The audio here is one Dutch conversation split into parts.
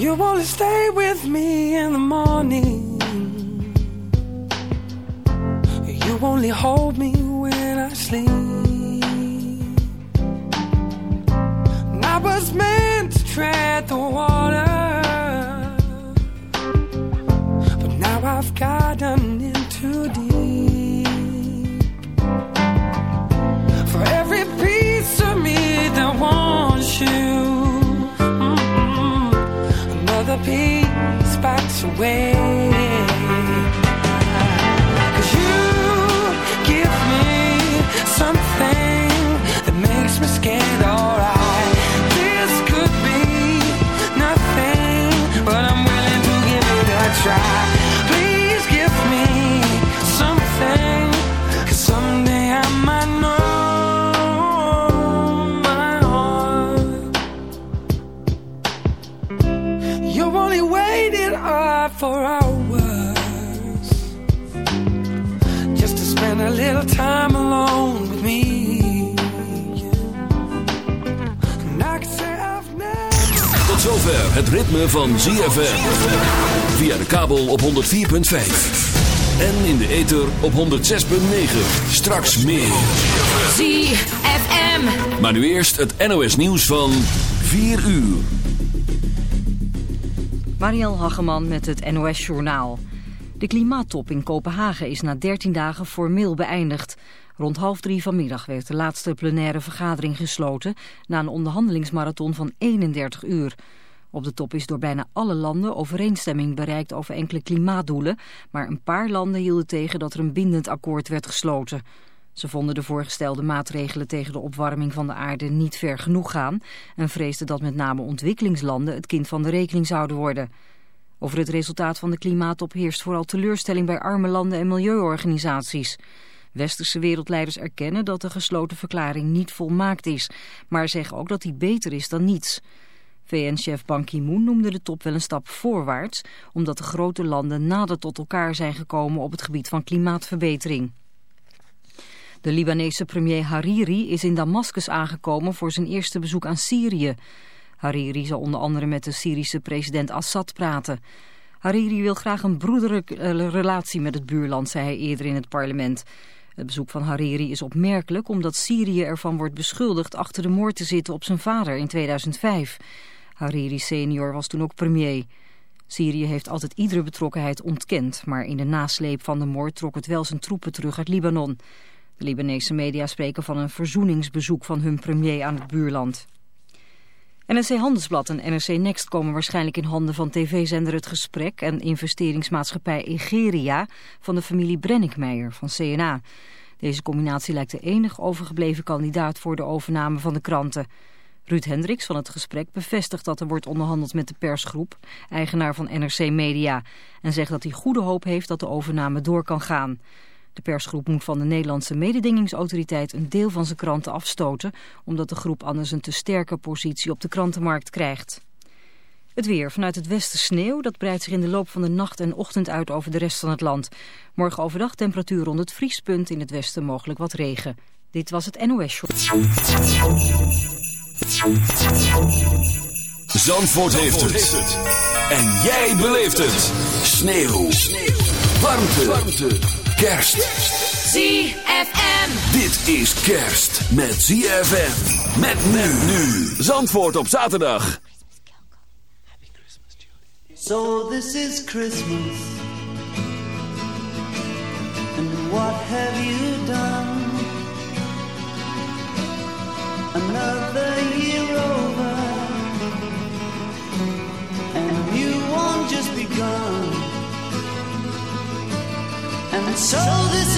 You only stay with me in the morning. You only hold me when I sleep. And I was meant to tread the water. Het ritme van ZFM. Via de kabel op 104.5. En in de ether op 106.9. Straks meer. ZFM. Maar nu eerst het NOS nieuws van 4 uur. Mariel Hageman met het NOS Journaal. De klimaattop in Kopenhagen is na 13 dagen formeel beëindigd. Rond half drie vanmiddag werd de laatste plenaire vergadering gesloten... na een onderhandelingsmarathon van 31 uur. Op de top is door bijna alle landen overeenstemming bereikt over enkele klimaatdoelen... maar een paar landen hielden tegen dat er een bindend akkoord werd gesloten. Ze vonden de voorgestelde maatregelen tegen de opwarming van de aarde niet ver genoeg gaan... en vreesden dat met name ontwikkelingslanden het kind van de rekening zouden worden... Over het resultaat van de klimaattop heerst vooral teleurstelling bij arme landen en milieuorganisaties. Westerse wereldleiders erkennen dat de gesloten verklaring niet volmaakt is, maar zeggen ook dat die beter is dan niets. VN-chef Ban Ki-moon noemde de top wel een stap voorwaarts, omdat de grote landen nader tot elkaar zijn gekomen op het gebied van klimaatverbetering. De Libanese premier Hariri is in Damascus aangekomen voor zijn eerste bezoek aan Syrië. Hariri zal onder andere met de Syrische president Assad praten. Hariri wil graag een broederlijke eh, relatie met het buurland, zei hij eerder in het parlement. Het bezoek van Hariri is opmerkelijk omdat Syrië ervan wordt beschuldigd achter de moord te zitten op zijn vader in 2005. Hariri senior was toen ook premier. Syrië heeft altijd iedere betrokkenheid ontkend, maar in de nasleep van de moord trok het wel zijn troepen terug uit Libanon. De Libanese media spreken van een verzoeningsbezoek van hun premier aan het buurland. NRC Handelsblad en NRC Next komen waarschijnlijk in handen van tv-zender Het Gesprek en investeringsmaatschappij Egeria van de familie Brenninkmeijer van CNA. Deze combinatie lijkt de enige overgebleven kandidaat voor de overname van de kranten. Ruud Hendricks van Het Gesprek bevestigt dat er wordt onderhandeld met de persgroep, eigenaar van NRC Media, en zegt dat hij goede hoop heeft dat de overname door kan gaan. De persgroep moet van de Nederlandse mededingingsautoriteit een deel van zijn kranten afstoten, omdat de groep anders een te sterke positie op de krantenmarkt krijgt. Het weer. Vanuit het westen sneeuw. Dat breidt zich in de loop van de nacht en ochtend uit over de rest van het land. Morgen overdag temperatuur rond het vriespunt. In het westen mogelijk wat regen. Dit was het NOS Show. Zandvoort, heeft, het. En jij beleeft het. Sneeuw. Sneeuw. Warmte. Warmte. Kerst. ZFM. Dit is kerst met ZFM. Met nu. nu. Zandvoort op zaterdag. So this is Christmas. And what have you done? Another begun. And so this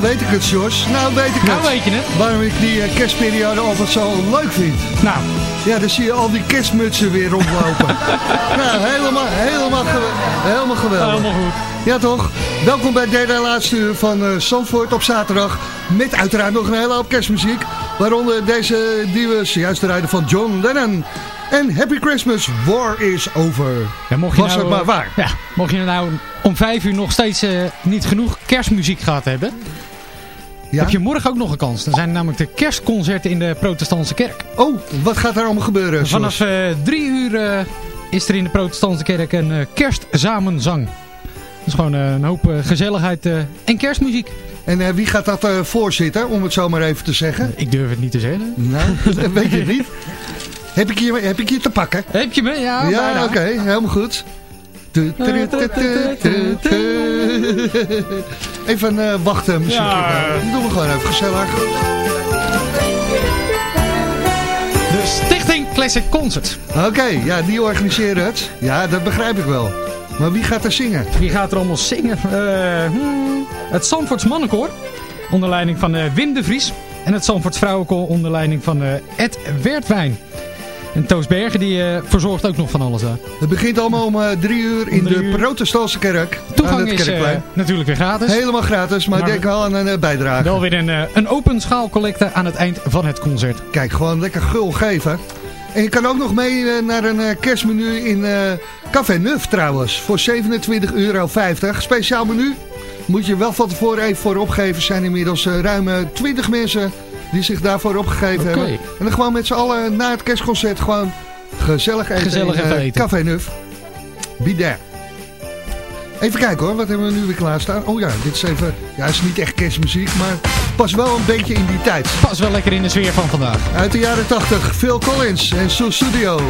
Nou weet ik het, Jos. Nou weet ik Nou het. weet je het. Waarom ik die eh, kerstperiode altijd zo leuk vind. Nou, Ja, dan zie je al die kerstmutsen weer rondlopen. nou, helemaal, helemaal, gewe- helemaal geweldig. helemaal goed. Ja, toch? Welkom bij het derde en laatste uur van Zandvoort op zaterdag. Met uiteraard nog een hele hoop kerstmuziek. Waaronder deze die we zojuist rijden van John Lennon. En Happy Christmas, War is over. Ja, mocht je Was nou, het maar waar. Ja, mocht je nou om vijf uur nog steeds eh, niet genoeg kerstmuziek gehad hebben... Ja? heb je morgen ook nog een kans. Dan zijn namelijk de kerstconcerten in de protestantse kerk. Oh, wat gaat er allemaal gebeuren? Vanaf eh, drie uur eh, is er in de protestantse kerk een eh, kerstsamenzang. Dat is gewoon een hoop gezelligheid en kerstmuziek. En wie gaat dat voorzitten, om het zo maar even te zeggen? Ik durf het niet te zeggen. Nou, dat weet je niet. Heb ik je, heb ik je te pakken? Heb je me? Ja, Ja, oké, helemaal goed. Even eh, wachten muziekje. Ja. Doen we gewoon even gezellig. De Stichting Classic Concert. Oké, ja, die organiseren het. Ja, dat begrijp ik wel. Maar wie gaat er zingen? Wie gaat er allemaal zingen? Eh, hmm, het Zandvoorts Mannenkoor. Onder leiding van eh, Wim de Vries. En het Zandvoorts Vrouwenkoor onder leiding van Ed Wertwijn. En Toos Bergen die eh, verzorgt ook nog van alles daar. Het begint allemaal om eh, drie uur in drie de protestantse kerk. Toegang is kerkplein. natuurlijk weer gratis. Helemaal gratis, maar, Maar denk wel aan een bijdrage. Wel weer een, een open schaalcollecte aan het eind van het concert. Kijk, gewoon lekker gul geven. En je kan ook nog mee naar een kerstmenu in Café Nuf trouwens. Voor 27,50 euro. Speciaal menu. Moet je wel van tevoren even voor opgeven. Zijn inmiddels ruim eh, 20 mensen die zich daarvoor opgegeven hebben. En dan gewoon met z'n allen na het kerstconcert gewoon gezellig eten Gezellig in even eh, eten. Café Nuf. Be there. Even kijken hoor, wat hebben we nu weer klaarstaan? Oh ja, dit is even, ja, het is niet echt kerstmuziek, maar pas wel een beetje in die tijd. Pas wel lekker in de sfeer van vandaag. Uit de jaren 80, Phil Collins en Sue Studio.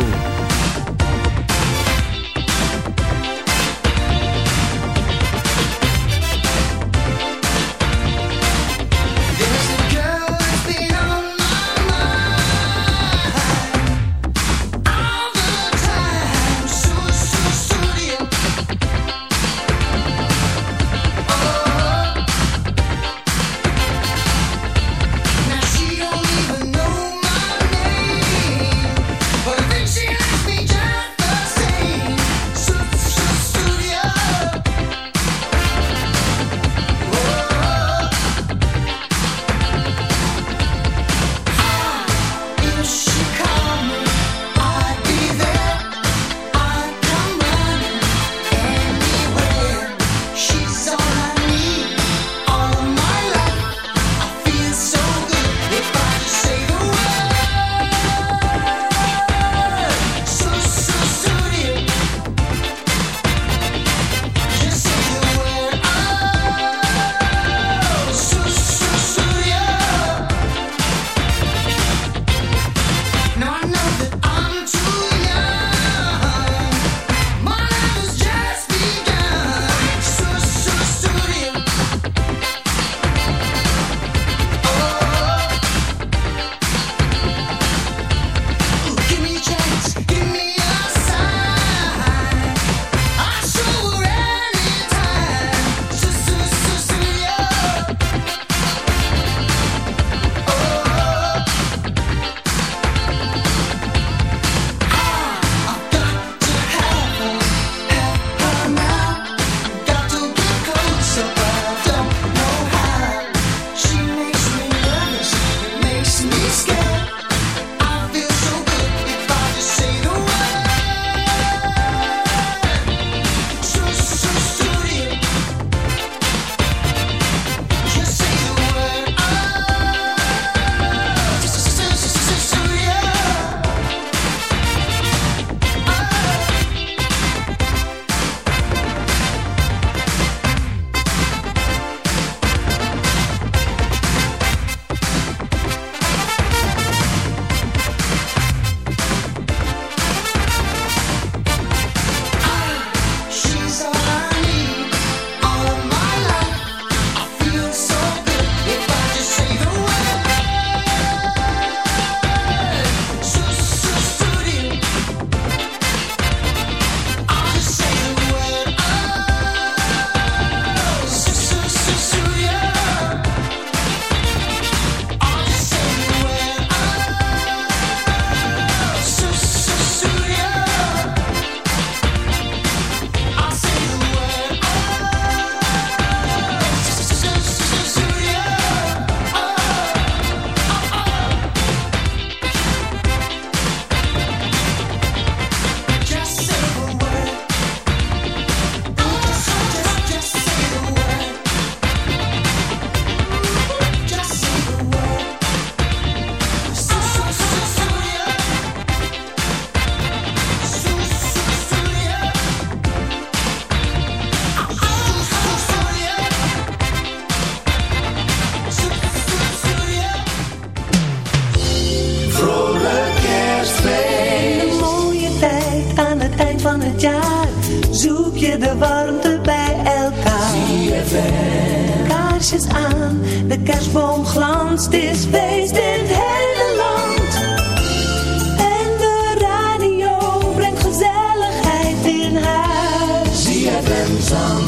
some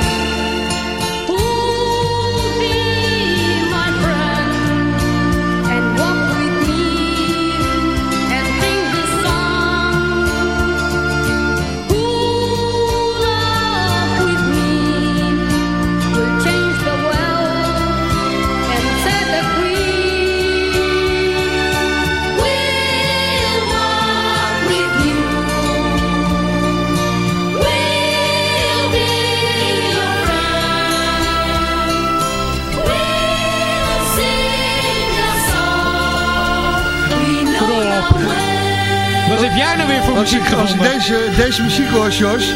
Als ik, als ik gevonden? deze, deze muziek hoor, Jos,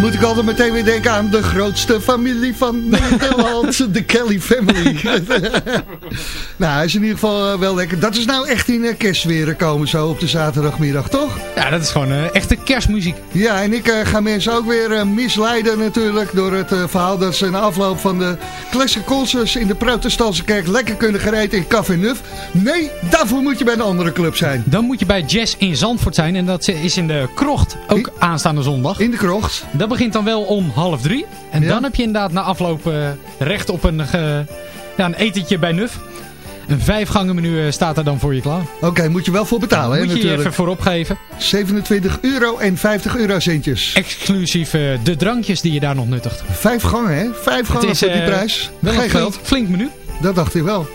moet ik altijd meteen weer denken aan de grootste familie van Nederland, de Kelly Family. nou, hij is in ieder geval eh, wel lekker. Dat is nou echt in uh, kerstsferen komen zo op de zaterdagmiddag, toch? Ja, dat is gewoon eh, echte kerstmuziek. Ja, en ik eh, ga mensen ook weer eh, misleiden natuurlijk door het eh, verhaal dat ze na afloop van de Classic Concerts in de protestantse kerk lekker kunnen gereden in Café Nuf. Nee, daarvoor moet je bij een andere club zijn. Dan moet je bij Jazz in Zandvoort zijn. En dat is in de krocht, ook In- aanstaande zondag. In de krocht. Dat begint dan wel om half drie. En Ja. dan heb je inderdaad na afloop eh, recht op een, ja, een etentje bij Nuf. Een vijfgangen menu eh, staat er dan voor je klaar. Oké, moet je wel voor betalen, hè, Moet je even voor opgeven. 27 euro en 50 eurocentjes. Exclusief eh, de drankjes die je daar nog nuttigt. Vijf gangen, hè? Vijf gangen voor die eh, prijs. wel Geen geld. flink menu. Dat dacht ik wel.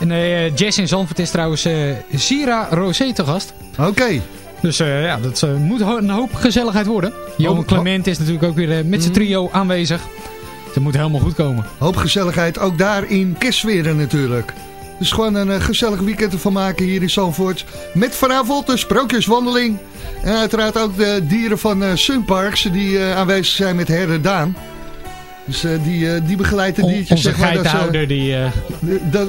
En eh, Jazz in Zandvoort is trouwens Sira Rosé te gast. Oké. Dus ja, dat moet een hoop gezelligheid worden. Johan Hoop- Clement is natuurlijk ook weer met zijn Mhm. trio aanwezig. Dat moet helemaal goed komen. Hoop gezelligheid ook daar in Kersweren natuurlijk. Dus gewoon een eh, gezellig weekend ervan maken hier in Zandvoort. Met vanavond de sprookjeswandeling. En uiteraard ook de dieren van eh Sunparks die eh, aanwezig zijn met Herder Daan. Dus eh, die, eh, die begeleidt de diertjes. onze zeg maar, dat geitenhouder, die, dat,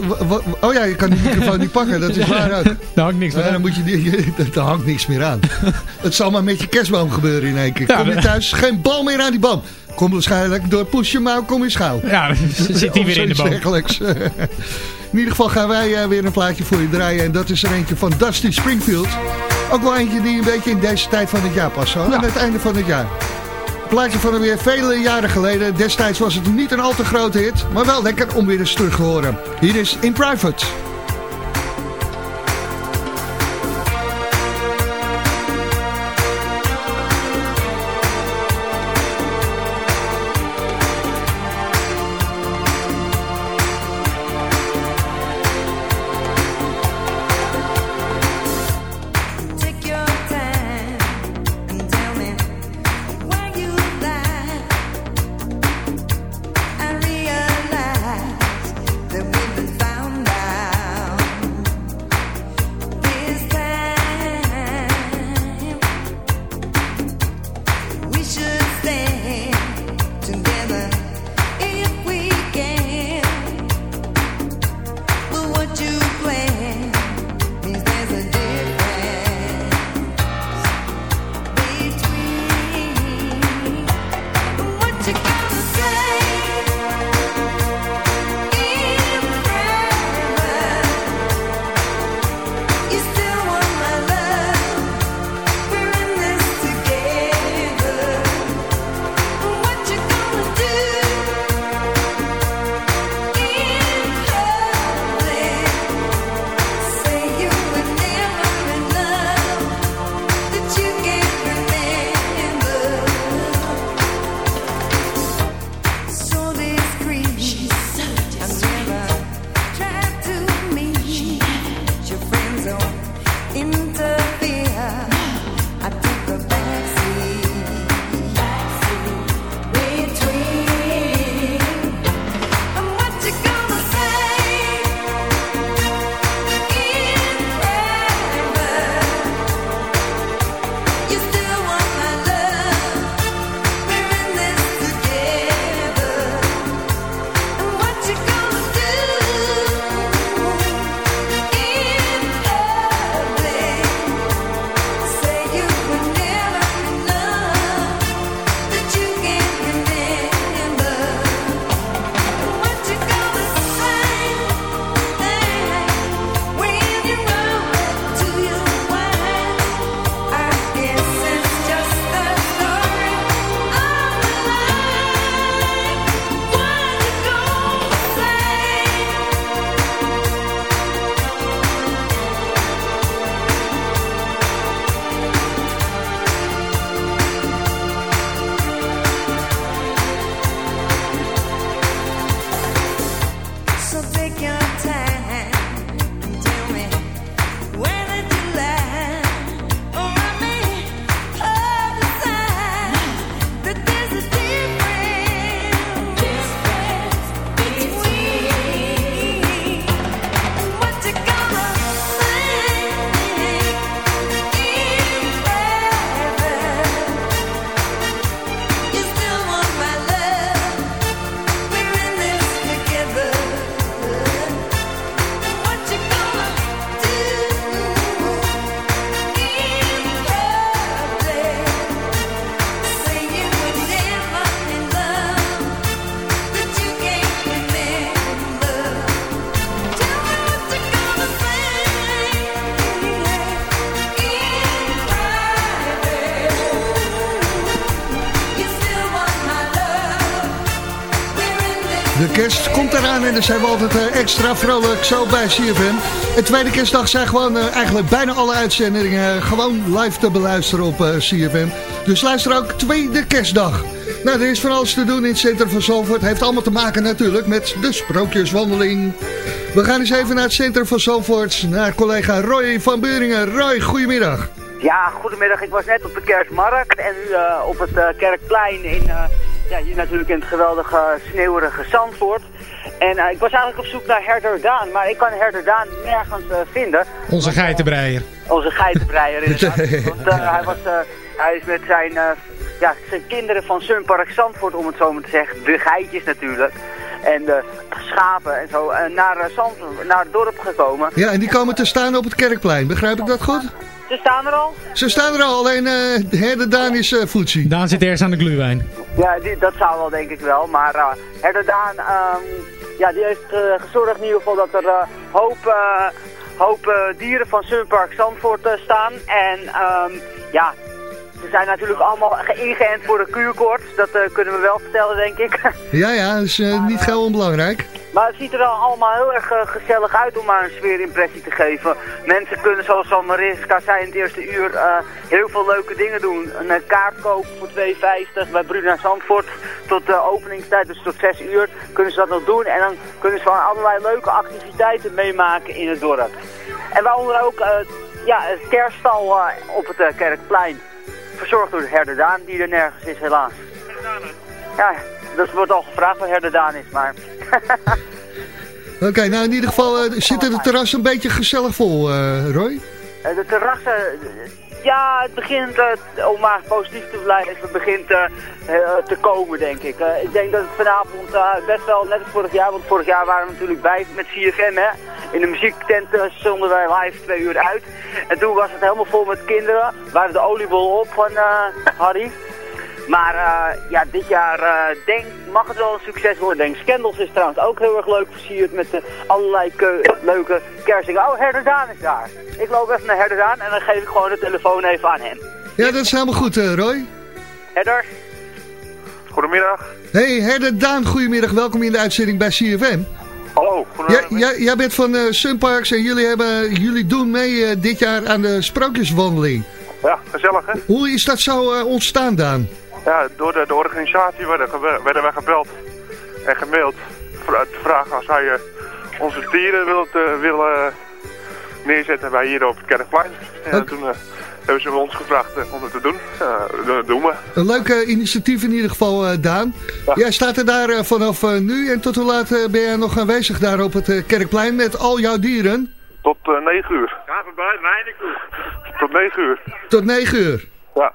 oh ja, je kan die microfoon niet pakken, dat is waar ook. daar hangt niks meer dan aan. moet je die, daar hangt niks meer aan. het zal maar met je kerstboom gebeuren in één keer. Ja, Kom je thuis, geen bal meer aan die boom. Kom waarschijnlijk door push je mouw, kom je schouw. Ja, dan zit hij weer in de boom. In ieder geval gaan wij eh, weer een plaatje voor je draaien. En dat is er eentje van Dusty Springfield. Ook wel eentje die een beetje in deze tijd van het jaar past. Zo, Aan het einde van het jaar. Plaatje van weer vele jaren geleden. Destijds was het niet een al te grote hit. Maar wel lekker om weer eens terug te horen. Hier is In Private. En dan zijn we altijd eh, extra vrolijk zo bij CFM. En tweede kerstdag zijn gewoon eh, eigenlijk bijna alle uitzendingen eh, gewoon live te beluisteren op CFM. Dus luister ook tweede kerstdag. Nou, er is van alles te doen in het centrum van Zalvoort. Heeft allemaal te maken natuurlijk met de sprookjeswandeling. We gaan eens even naar het centrum van Zalvoort. Naar collega Roy van Beuringen. Roy, goedemiddag. Ja, goedemiddag. Ik was net op de kerstmarkt en nu op het Kerkplein in, ja, hier natuurlijk in het geweldige sneeuwige Zandvoort. En eh, ik was eigenlijk op zoek naar Herder Daan, maar ik kan Herder Daan nergens eh, vinden. Onze geitenbreier. Onze geitenbreier inderdaad. Want eh, hij, was, eh, hij is met zijn, eh, ja, zijn kinderen van Sunpark Zandvoort, om het zo maar te zeggen, de geitjes natuurlijk. En de schapen en zo, eh, naar, eh, Zandvoort, naar het dorp gekomen. Ja, en die komen te staan op het Kerkplein. Begrijp ik dat goed? Ze staan er al. Ze staan er al, alleen eh de herde Daan is eh voetsie. Daan zit ergens aan de gluwijn. Ja, die, dat zou wel denk ik wel. Maar uh, Herder Daan, ehm, ja, die heeft eh, gezorgd in ieder geval dat er eh, hoop, eh, hoop dieren van Sunpark Zandvoort staan. En ehm, ja, ze zijn natuurlijk allemaal ge- ingeënt voor de kuurkoorts. Dat eh, kunnen we wel vertellen, denk ik. Ja, ja, dat is eh, niet heel onbelangrijk. Maar het ziet er wel allemaal heel erg eh, gezellig uit om maar een sfeerimpressie te geven. Mensen kunnen, zoals San Mariska zei in het eerste uur, heel veel leuke dingen doen. Een kaart kopen voor 2,50 bij Bruna Zandvoort tot de openingstijd, dus tot 6 uur, kunnen ze dat nog doen. En dan kunnen ze van allerlei leuke activiteiten meemaken in het dorp. En waaronder ook ja, het kerststal op het Kerkplein. Verzorgd door Herder Daan, die er nergens is helaas. Ja, dat wordt al gevraagd wat Herder Daan is, maar... Oké, nou in ieder geval eh, zitten de terrassen een beetje gezellig vol, eh, Roy. Eh, De terrassen, ja, het begint, eh, om maar positief te blijven, het begint eh, te komen, denk ik. Ik denk dat het vanavond best wel, net als vorig jaar, want vorig jaar waren we natuurlijk bij met CFM, hè. In de muziektent zonden wij live twee uur uit. En toen was het helemaal vol met kinderen, waren de oliebol op van Harry. Maar eh, ja, dit jaar eh, denk, mag het wel een succes worden. Denk, Scandals is trouwens ook heel erg leuk versierd met eh, allerlei leuke kerstdingen. Oh, Herder Daan is daar. Ik loop even naar Herder Daan en dan geef ik gewoon de telefoon even aan hem. Ja, dat is helemaal goed, eh, Roy. Herder? Goedemiddag. Hey, herde Daan, goedemiddag. Welkom in de uitzending bij CFM. Hallo, Ja, goedemiddag. jij, jij bent van eh Sunparks en jullie, hebben, jullie doen mee eh, dit jaar aan de sprookjeswandeling. Ja, gezellig hè? Hoe is dat zo eh, ontstaan, Daan? Ja, door de, de organisatie werden, werden wij gebeld en gemaild te vragen als hij eh, onze dieren wil, te- wil eh, neerzetten bij hier op het Kerkplein. En toen eh, hebben ze ons gevraagd eh, om het te doen. Ja, dat doen we. Een leuk eh, initiatief in ieder geval, eh, Daan. Ja. Jij staat er daar eh, vanaf eh, nu en tot hoe laat eh, ben jij nog aanwezig daar op het eh, Kerkplein met al jouw dieren? Tot eh 9 uur. Ja, voorbij, Tot 9 uur. Tot 9 uur. Ja.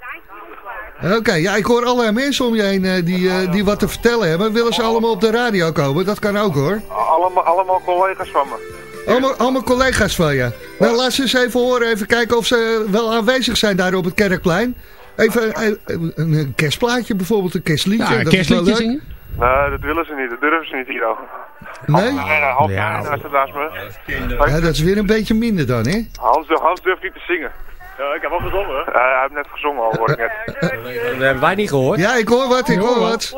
Oké, ja, ik hoor allerlei mensen om je heen eh, die, eh, die wat te vertellen hebben. Willen ze allemaal op de radio komen? Dat kan ook hoor. Allemaal, allemaal collega's van me. Allemaal, allemaal collega's van je. Nou, laat ze eens even horen, even kijken of ze wel aanwezig zijn daar op het Kerkplein. Even eh, een, een kerstplaatje bijvoorbeeld, een kerstliedje. Ja, dat is wel kerstliedje leuk. zingen. Nee, dat willen ze niet. Dat durven ze niet hier al. Nee? Nee, Hans Ja. naast me. Ja, dat is weer een beetje minder dan, hè? Hans, Hans durft niet te zingen. Ja, ik heb al gezongen. hij heeft net gezongen al, hoor ik net. Dat hebben wij niet gehoord. Ja, ik hoor wat, ik Je hoor wat.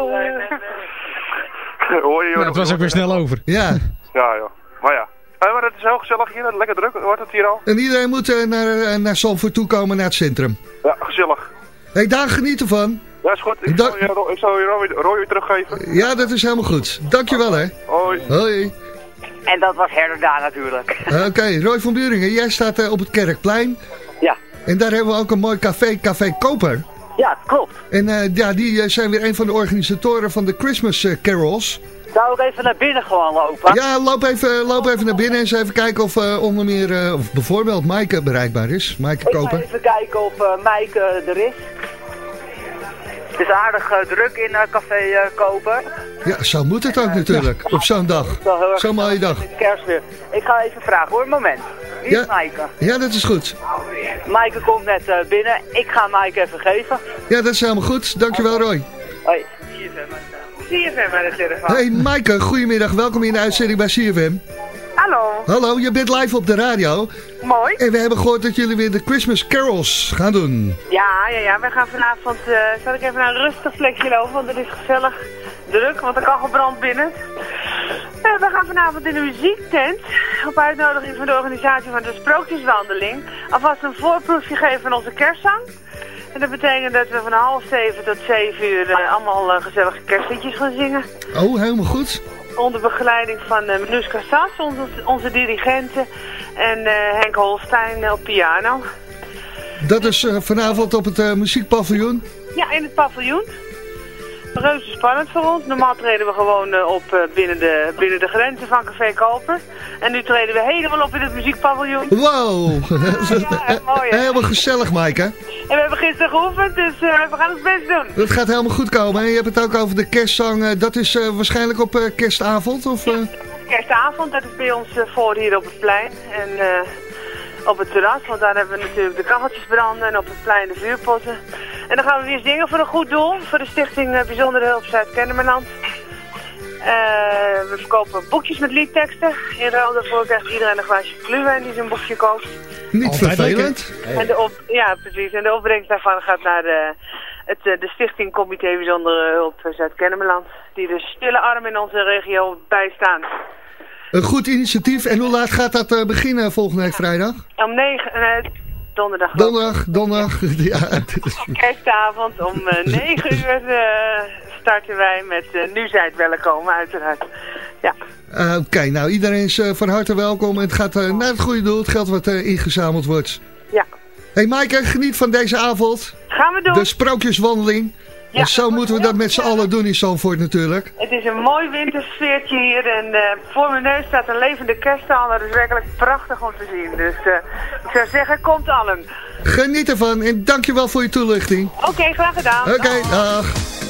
hoor je, Nou, het was ook weer snel over. Ja, Ja, joh. Maar ja. Maar het is heel gezellig hier. Lekker druk. Wordt het hier al? en iedereen moet eh, naar, eh, naar Zandvoort toe komen, naar het centrum. Ja, gezellig. Hé, hey, daar geniet ervan. Ja, is goed. Ik Da- zal je, Ro- ik zal je Roy, Roy weer teruggeven. Ja, dat is helemaal goed. Dankjewel, hè. Hoi. Hoi. En dat was Herder Daan natuurlijk. Oké, Roy van Buringen, jij staat eh, op het Kerkplein. Ja. En daar hebben we ook een mooi café, Café Koper. Ja, klopt. En eh, ja, die eh, zijn weer een van de organisatoren van de Christmas eh, Carols. Zou ik even naar binnen gewoon lopen? Ja, loop even, loop even naar binnen en eens even kijken of onder meer, of bijvoorbeeld Maaike bereikbaar is. Maaike Ik ga Koper. even kijken of eh, er is. Het is aardig eh, druk in eh, Café eh, Koper. Ja, zo moet het ook natuurlijk, op zo'n dag. Is Zo'n mooie dag. Is. Ik ga even vragen hoor, een moment. Wie is Ja. Maaike? Ja, dat is goed. Maaike komt net eh, binnen. Ik ga Maaike even geven. Ja, dat is helemaal goed. Dankjewel Roy. Hoi. CFM aan de telefoon. Hey Maaike, goedemiddag. Welkom in de uitzending bij CFM. Hallo, Hallo, je bent live op de radio. mooi. En we hebben gehoord dat jullie weer de Christmas Carols gaan doen. Ja, ja, ja. We gaan vanavond, eh zal ik even naar een rustig plekje lopen, want het is gezellig druk, want er kan gebrand binnen. we gaan vanavond in de muziektent, op uitnodiging van de organisatie van de Sprookjeswandeling, alvast een voorproefje geven van onze kerstzang. En dat betekent dat we van half zeven tot zeven uur eh, allemaal eh, gezellige kerstliedjes gaan zingen. Oh, helemaal goed. Onder begeleiding van uh, Menuska Sas, onze, onze dirigenten, en eh, Henk Holstein eh, op piano. Dat is eh, vanavond op het eh, muziekpaviljoen. Ja, in het paviljoen. Reuze spannend voor ons. Normaal treden we gewoon eh, op eh, binnen, de, binnen de grenzen van Café Koper. En nu treden we helemaal op in het muziekpaviljoen. Wow, Ja, mooi, hè? helemaal gezellig Maaike. En we hebben gisteren geoefend, dus eh, we gaan ons best doen. Dat gaat helemaal goed komen. En je hebt het ook over de kerstzang. dat is waarschijnlijk op eh, kerstavond? Of, eh? Kerstavond, dat is bij ons voor hier op het plein. En op het terras, want daar hebben we natuurlijk de kacheltjes branden en op het plein de vuurpotten. En dan gaan we weer zingen voor een goed doel, voor de stichting eh, Bijzondere Hulp Zuid-Kennemerland. Eh, we verkopen boekjes met liedteksten. In ruil daarvoor krijgt iedereen een glaasje gluwijn die zijn boekje koopt. Niet Altijd vervelend. En de op, ja, precies. En de opbrengst daarvan gaat naar de, het, eh, de stichting Comité Bijzondere Hulp Zuid-Kennemerland. Die de stille arm in onze regio bijstaan. Een goed initiatief. En hoe laat gaat dat beginnen volgende week vrijdag? Om negen, donderdag. Donderdag, donderdag. Ja, Kerstavond om eh, 9 uur eh, starten wij met eh, Nu zijt welkom, uiteraard. Ja, Eh, Oké, nou iedereen is van harte welkom. En het gaat naar het goede doel. Het geld wat ingezameld wordt. ja. Hey Maaike, geniet van deze avond. Gaan we doen. De sprookjeswandeling. Ja. En zo moeten we dat met z'n allen doen in Zandvoort natuurlijk. Het is een mooi wintersfeertje hier en eh, voor mijn neus staat een levende kerststal. Dat is werkelijk prachtig om te zien. Dus eh, ik zou zeggen, komt allen. Geniet ervan en dankjewel voor je toelichting. Oké, graag gedaan. Oké, dag.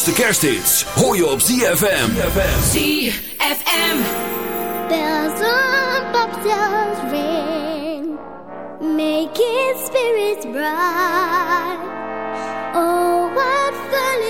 Allergrootste kersthits hoor je op ZFM. ZFM. Bells on bobtails ring, making spirits bright. Oh, what fun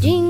Din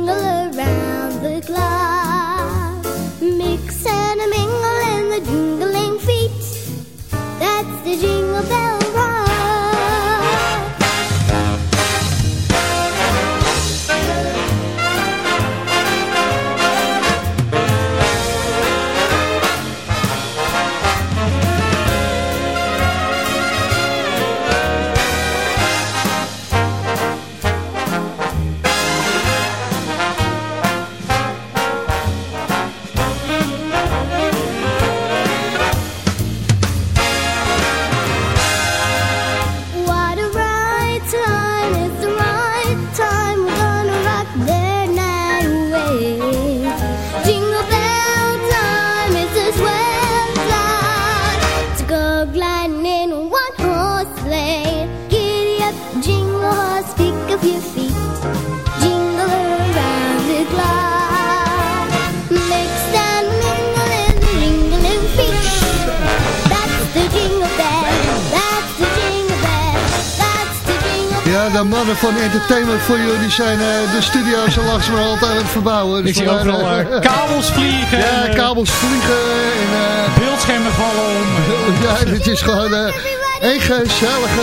zijn eh, de studio's al langzamerhand aan het verbouwen. Ik Dus zie vandaar, overal eh, eh, kabels vliegen. Ja, en, kabels vliegen en... eh, Beeldschermen vallen om. ja, het is gewoon een gezellige...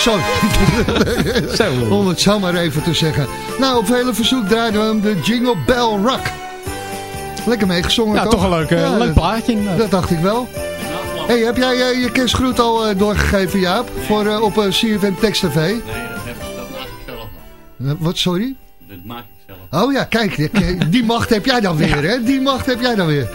Sorry. Zo. Om het zo maar even te zeggen. Nou, op vele verzoek draaiden we hem de Jingle Bell Rock. Lekker meegezongen, Ja, toch een leuk, Ja, leuk dat- plaatje. Dat dacht ik wel. Hey, heb jij je kerstgroet al doorgegeven, Jaap? Voor, op CFM Text TV? Nee, wat, sorry? Dat maak ik zelf. Oh ja, kijk, die- macht heb jij dan weer, hè? Die macht heb jij dan weer.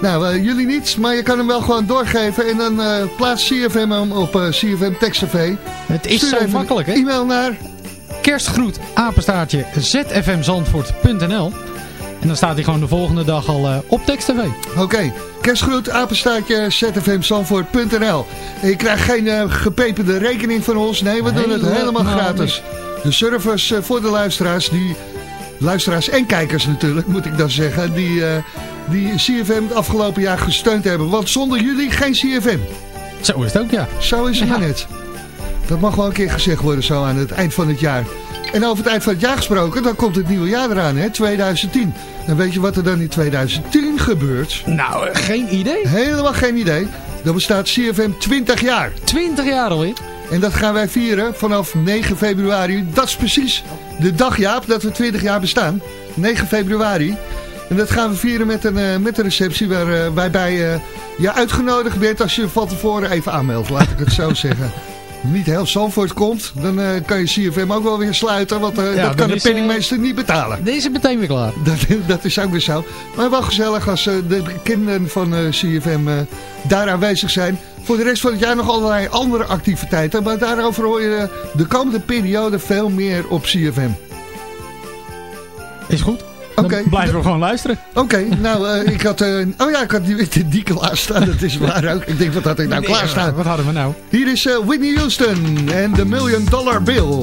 Nou, eh, jullie niet, maar je kan hem wel gewoon doorgeven en dan eh plaats CFM hem op eh, CFM Text TV. Het is Stuur zo makkelijk, hè? E-mail naar... Kerstgroet, apenstaartje, zfmzandvoort.nl En dan staat hij gewoon de volgende dag al eh, op tekst TV. Oké, kerstgroet, apenstaartje, zfmzandvoort.nl En je krijgt geen eh, gepeperde rekening van ons. Nee, we doen het helemaal Helemaal gratis. De service eh, voor de luisteraars, die... Luisteraars en kijkers natuurlijk, moet ik dan zeggen. Die, eh, die CFM het afgelopen jaar gesteund hebben. Want zonder jullie geen CFM. Zo is het ook, ja. Zo is het Ja. maar net. Dat mag wel een keer gezegd worden zo aan het eind van het jaar. En over het eind van het jaar gesproken, dan komt het nieuwe jaar eraan, hè, 2010. En weet je wat er dan in 2010 gebeurt? Nou, eh, geen idee. Helemaal geen idee. Dan bestaat CFM 20 jaar. 20 jaar alweer. En dat gaan wij vieren vanaf 9 februari. Dat is precies de dag, Jaap, dat we 20 jaar bestaan. 9 februari. En dat gaan we vieren met een, eh, met een receptie waar, eh, waarbij eh, je uitgenodigd bent als je van tevoren even aanmeldt. Laat ik het zo zeggen. Niet heel Zandvoort komt, dan eh, kan je CFM ook wel weer sluiten. Want eh, Ja, dat kan de eh, penningmeester niet betalen. Deze is meteen weer klaar. Dat, dat is ook weer zo. Maar wel gezellig als de kinderen van CFM daar aanwezig zijn. Voor de rest van het jaar nog allerlei andere activiteiten. Maar daarover hoor je de komende periode veel meer op CFM. Is goed. Oké. Dan blijven we gewoon luisteren. Oké, nou, eh, ik had... eh, oh ja, ik had die, die, klaarstaan. Dat is waar ook. Ik denk, wat had ik nou klaarstaan? Wat hadden we nou? Hier is eh, Whitney Houston en de Million Dollar Bill.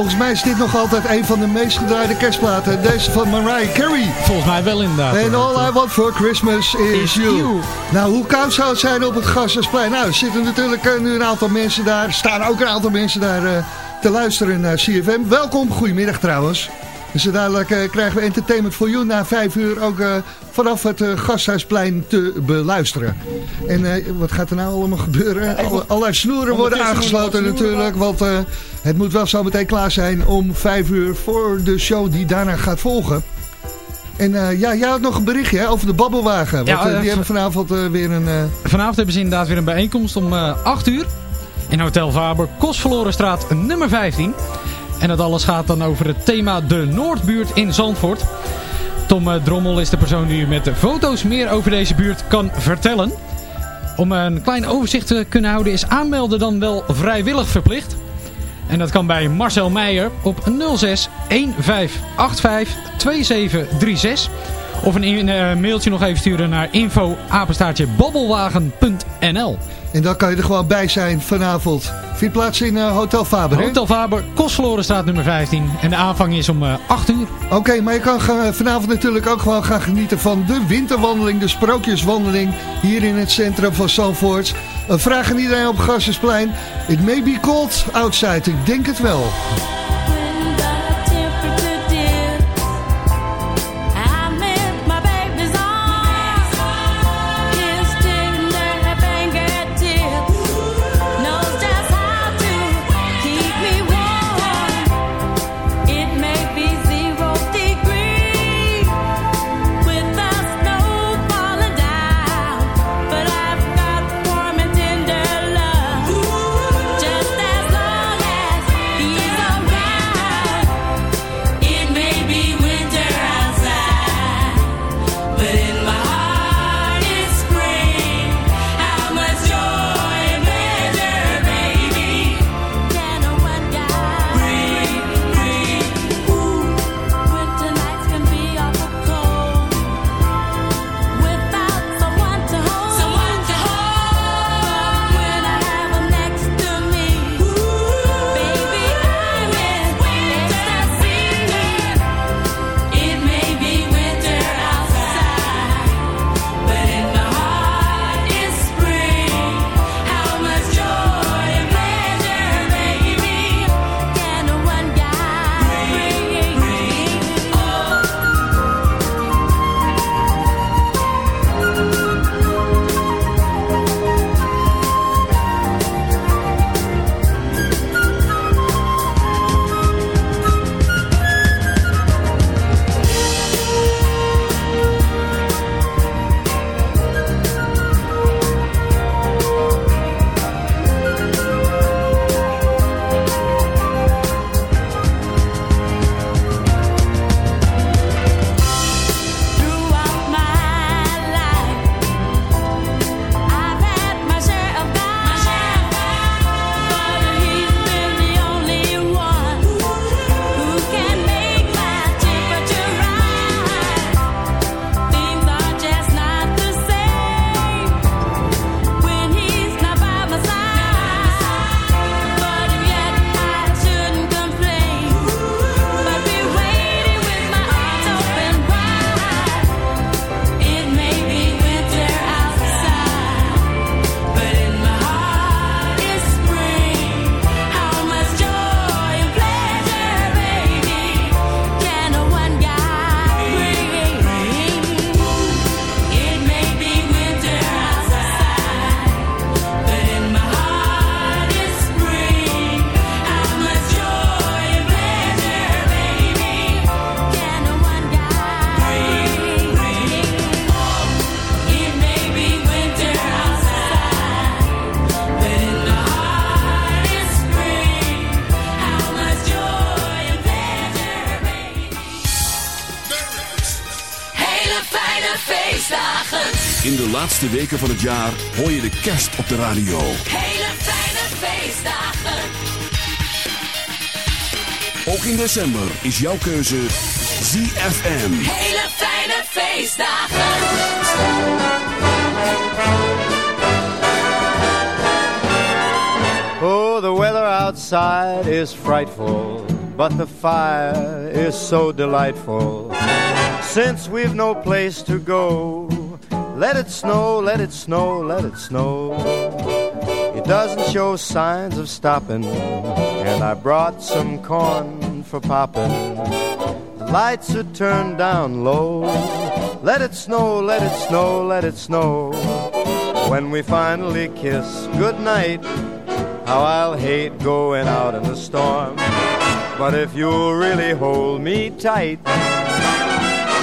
Volgens mij is dit nog altijd een van de meest gedraaide kerstplaten. Deze van Mariah Carey. Volgens mij wel inderdaad. En all I want for Christmas is, you. Nou, hoe koud zou het zijn op het Gassersplein? Nou, er zitten natuurlijk eh, nu een aantal mensen daar. Er staan ook een aantal mensen daar eh, te luisteren naar CFM. Welkom, goedemiddag trouwens. Dus dadelijk eh, krijgen we Entertainment for You na vijf uur ook vanaf het Gasthuisplein te beluisteren. En wat gaat er nou allemaal gebeuren? Alle, allerlei snoeren worden aangesloten natuurlijk, want het moet wel zo meteen klaar zijn om vijf uur voor de show die daarna gaat volgen. En eh, ja, jij had nog een berichtje hè, over de babbelwagen. Want Ja, eh, eh, die hebben vanavond weer een... Vanavond hebben ze inderdaad weer een bijeenkomst om eh 8 uur. In Hotel Faber, Kostverlorenstraat nummer 15. En dat alles gaat dan over het thema de Noordbuurt in Zandvoort. Tom Drommel is de persoon die u met de foto's meer over deze buurt kan vertellen. Om een klein overzicht te kunnen houden is aanmelden dan wel vrijwillig verplicht. En dat kan bij Marcel Meijer op 06 1585 2736. Of een in- eh, mailtje nog even sturen naar info bobbelwagen.nl En dan kan je er gewoon bij zijn vanavond. Vindt plaats in eh, Hotel Faber, hè? Hotel Faber, Kostverlorenstraat nummer 15. En de aanvang is om eh 8 uur. Oké, maar je kan vanavond natuurlijk ook gewoon gaan genieten van de winterwandeling, de sprookjeswandeling hier in het centrum van Zandvoort. Een vraag aan iedereen op Gassersplein. It may be cold outside, ik denk het wel. In de laatste weken van het jaar hoor je de kerst op de radio. Hele fijne feestdagen. Ook in december is jouw keuze ZFM. Hele fijne feestdagen. Oh, the weather outside is frightful, but the fire is so delightful. Since we've no place to go, let it snow, let it snow, let it snow. It doesn't show signs of stopping, and I brought some corn for popping. The lights are turned down low. Let it snow, let it snow, let it snow. When we finally kiss goodnight, how I'll hate going out in the storm. But if you'll really hold me tight,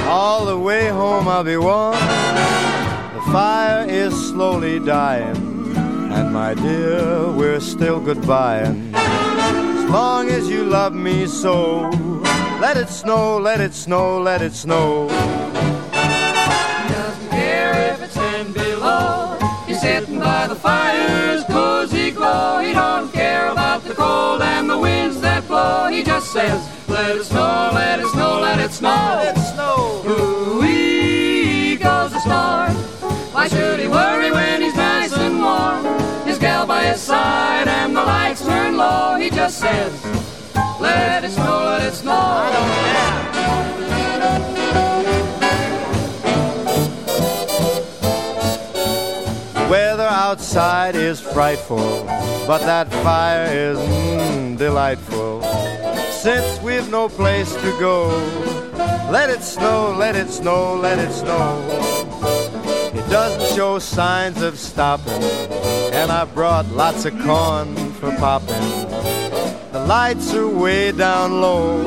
all the way home I'll be warm. Fire is slowly dying, and my dear, we're still goodbying. As long as you love me so, let it snow, let it snow, let it snow. Doesn't care if it's ten below. He's sitting by the fire's cozy glow. He don't care about the cold and the winds that blow. He just says, let it snow, let Santa says, let it snow, let it snow. I don't care. Weather outside is frightful, but that fire is mm, delightful. Since we've no place to go, let it snow, let it snow, let it snow. It doesn't show signs of stopping, and I brought lots of corn for popping. Lights are way down low,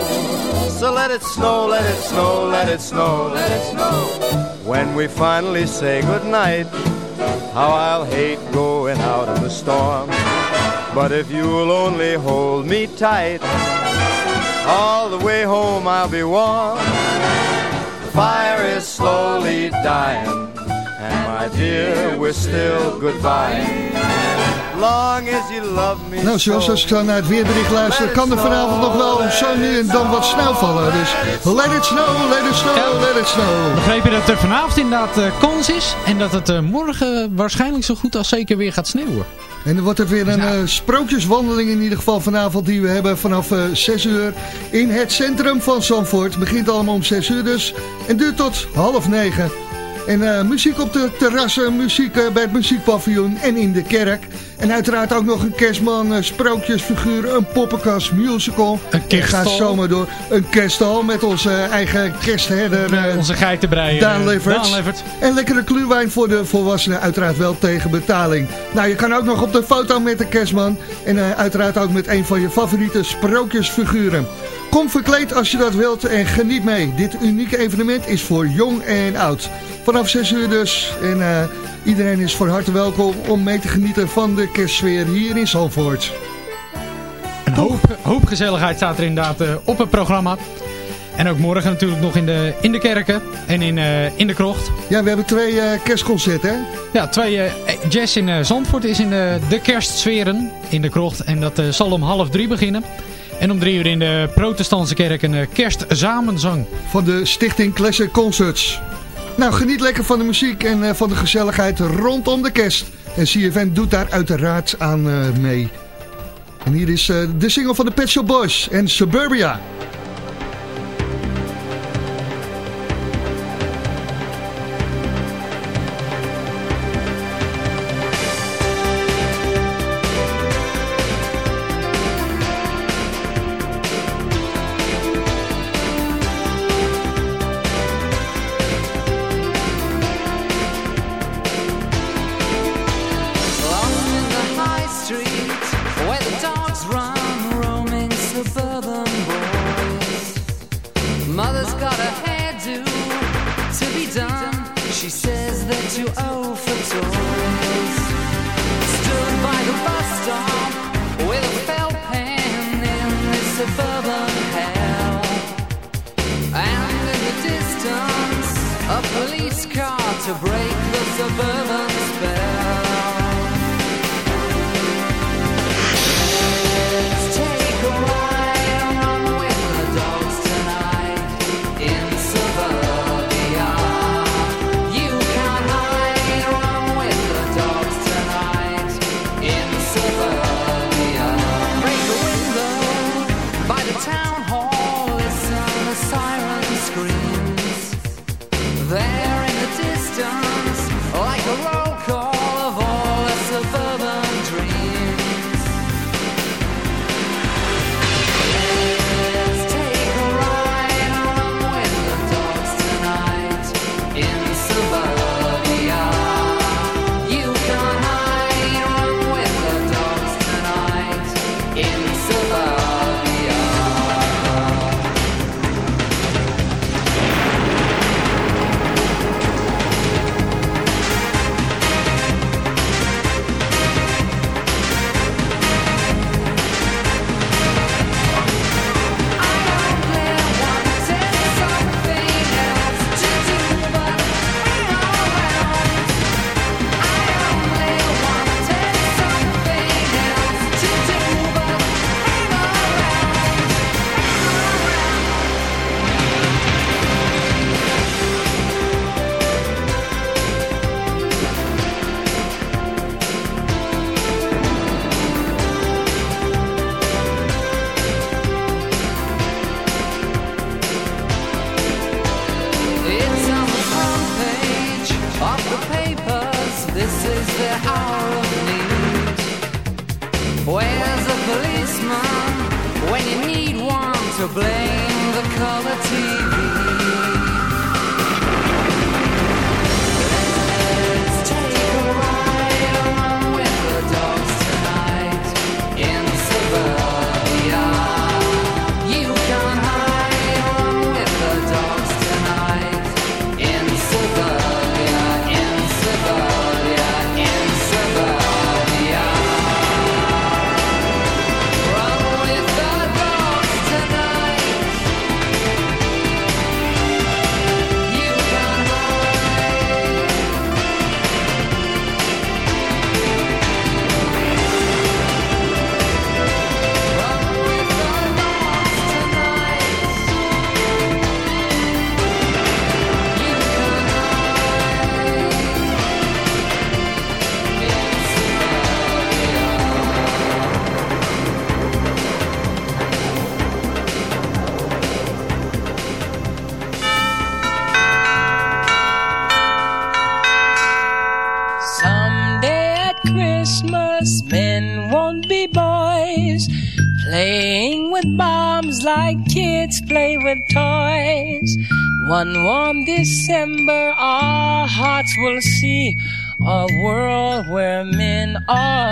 so let it snow, let it snow, let it snow, let it snow. When we finally say goodnight, how I'll hate going out in the storm. But if you'll only hold me tight, all the way home I'll be warm. The fire is slowly dying, and my dear, we're still goodbye. Long as you love me Nou, zoals als ik zo naar het weerbericht luister, kan er vanavond nog wel zo nu en dan wat sneeuw vallen. Dus let it snow, let it snow, let it snow. Begreep je dat er vanavond inderdaad eh, kans is en dat het eh, morgen waarschijnlijk zo goed als zeker weer gaat sneeuwen? En er wordt er weer een eh, sprookjeswandeling in ieder geval vanavond die we hebben vanaf eh 6 uur in het centrum van Zandvoort. Begint allemaal om 6 uur dus en duurt tot half 9. En eh, muziek op de terrassen, muziek eh, bij het muziekpaviljoen en in de kerk. En uiteraard ook nog een kerstman, sprookjesfiguur, een poppenkast, musical. Een ga zomaar door. Een kerststal met onze eigen kerstherder. eh, Onze geitenbreien. Daan Lefferts. En lekkere kluwijn voor de volwassenen, uiteraard wel tegen betaling. Nou, je kan ook nog op de foto met de kerstman. En uiteraard ook met een van je favoriete sprookjesfiguren. Kom verkleed als je dat wilt en geniet mee. Dit unieke evenement is voor jong en oud. Vanaf 6 uur dus. En eh, iedereen is van harte welkom om mee te genieten van de kerstsfeer hier in Zalvoort. Een hoop, hoop gezelligheid staat er inderdaad eh, op het programma. En ook morgen natuurlijk nog in de, in de kerken en in, eh, in de krocht. Ja, we hebben twee eh, kerstconcerten, hè? Ja, twee jazz in Zandvoort is in de, de kerstsferen in de krocht. En dat zal om half drie beginnen. En om drie uur in de protestantse kerk een eh, kerstzamenzang. Van de Stichting Classic Concerts. Nou, geniet lekker van de muziek en eh, van de gezelligheid rondom de kerst. En CFN doet daar uiteraard aan eh, mee. En hier is de single van de Pet Shop Boys en Suburbia. Will see a world where men are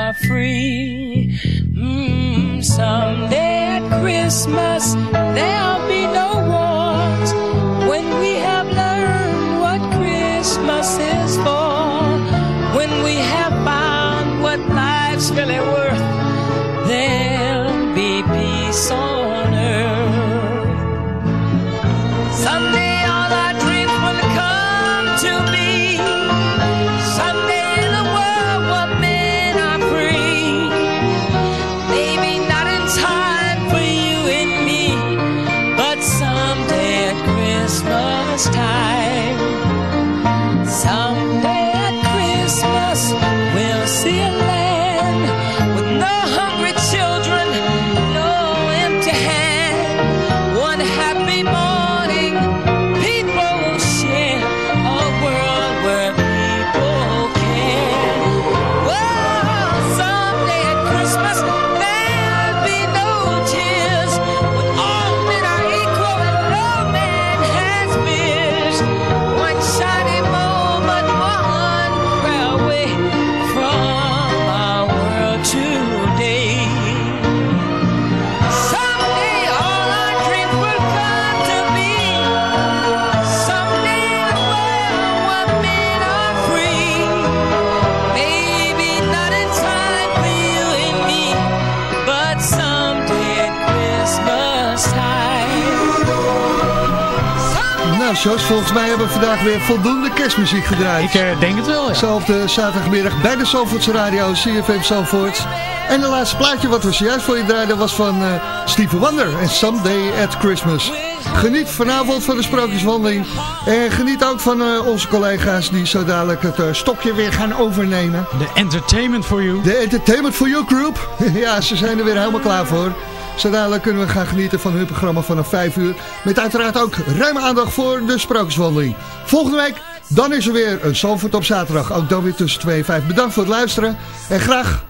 Mij hebben vandaag weer voldoende kerstmuziek gedraaid. Ik eh, denk het wel, ja. Zo op de zaterdagmiddag bij de Zalvoortse Radio, CFM Zalvoort. En het laatste plaatje wat we zojuist voor je draaiden was van eh Stevie Wonder en Someday at Christmas. Geniet vanavond van de sprookjeswandeling. En geniet ook van eh, onze collega's die zo dadelijk het stokje weer gaan overnemen. De Entertainment for You. De Entertainment for You Group. ja, ze zijn er weer helemaal klaar voor. Zo dadelijk kunnen we gaan genieten van hun programma vanaf 5 uur. Met uiteraard ook ruime aandacht voor de sprookjeswandeling. Volgende week, dan is er weer een Zalvoort op zaterdag. Ook dan weer tussen 2 en 5. Bedankt voor het luisteren. En graag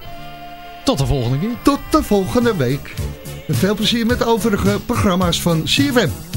Tot de volgende keer. tot de volgende week. En veel plezier met de overige programma's van CFM.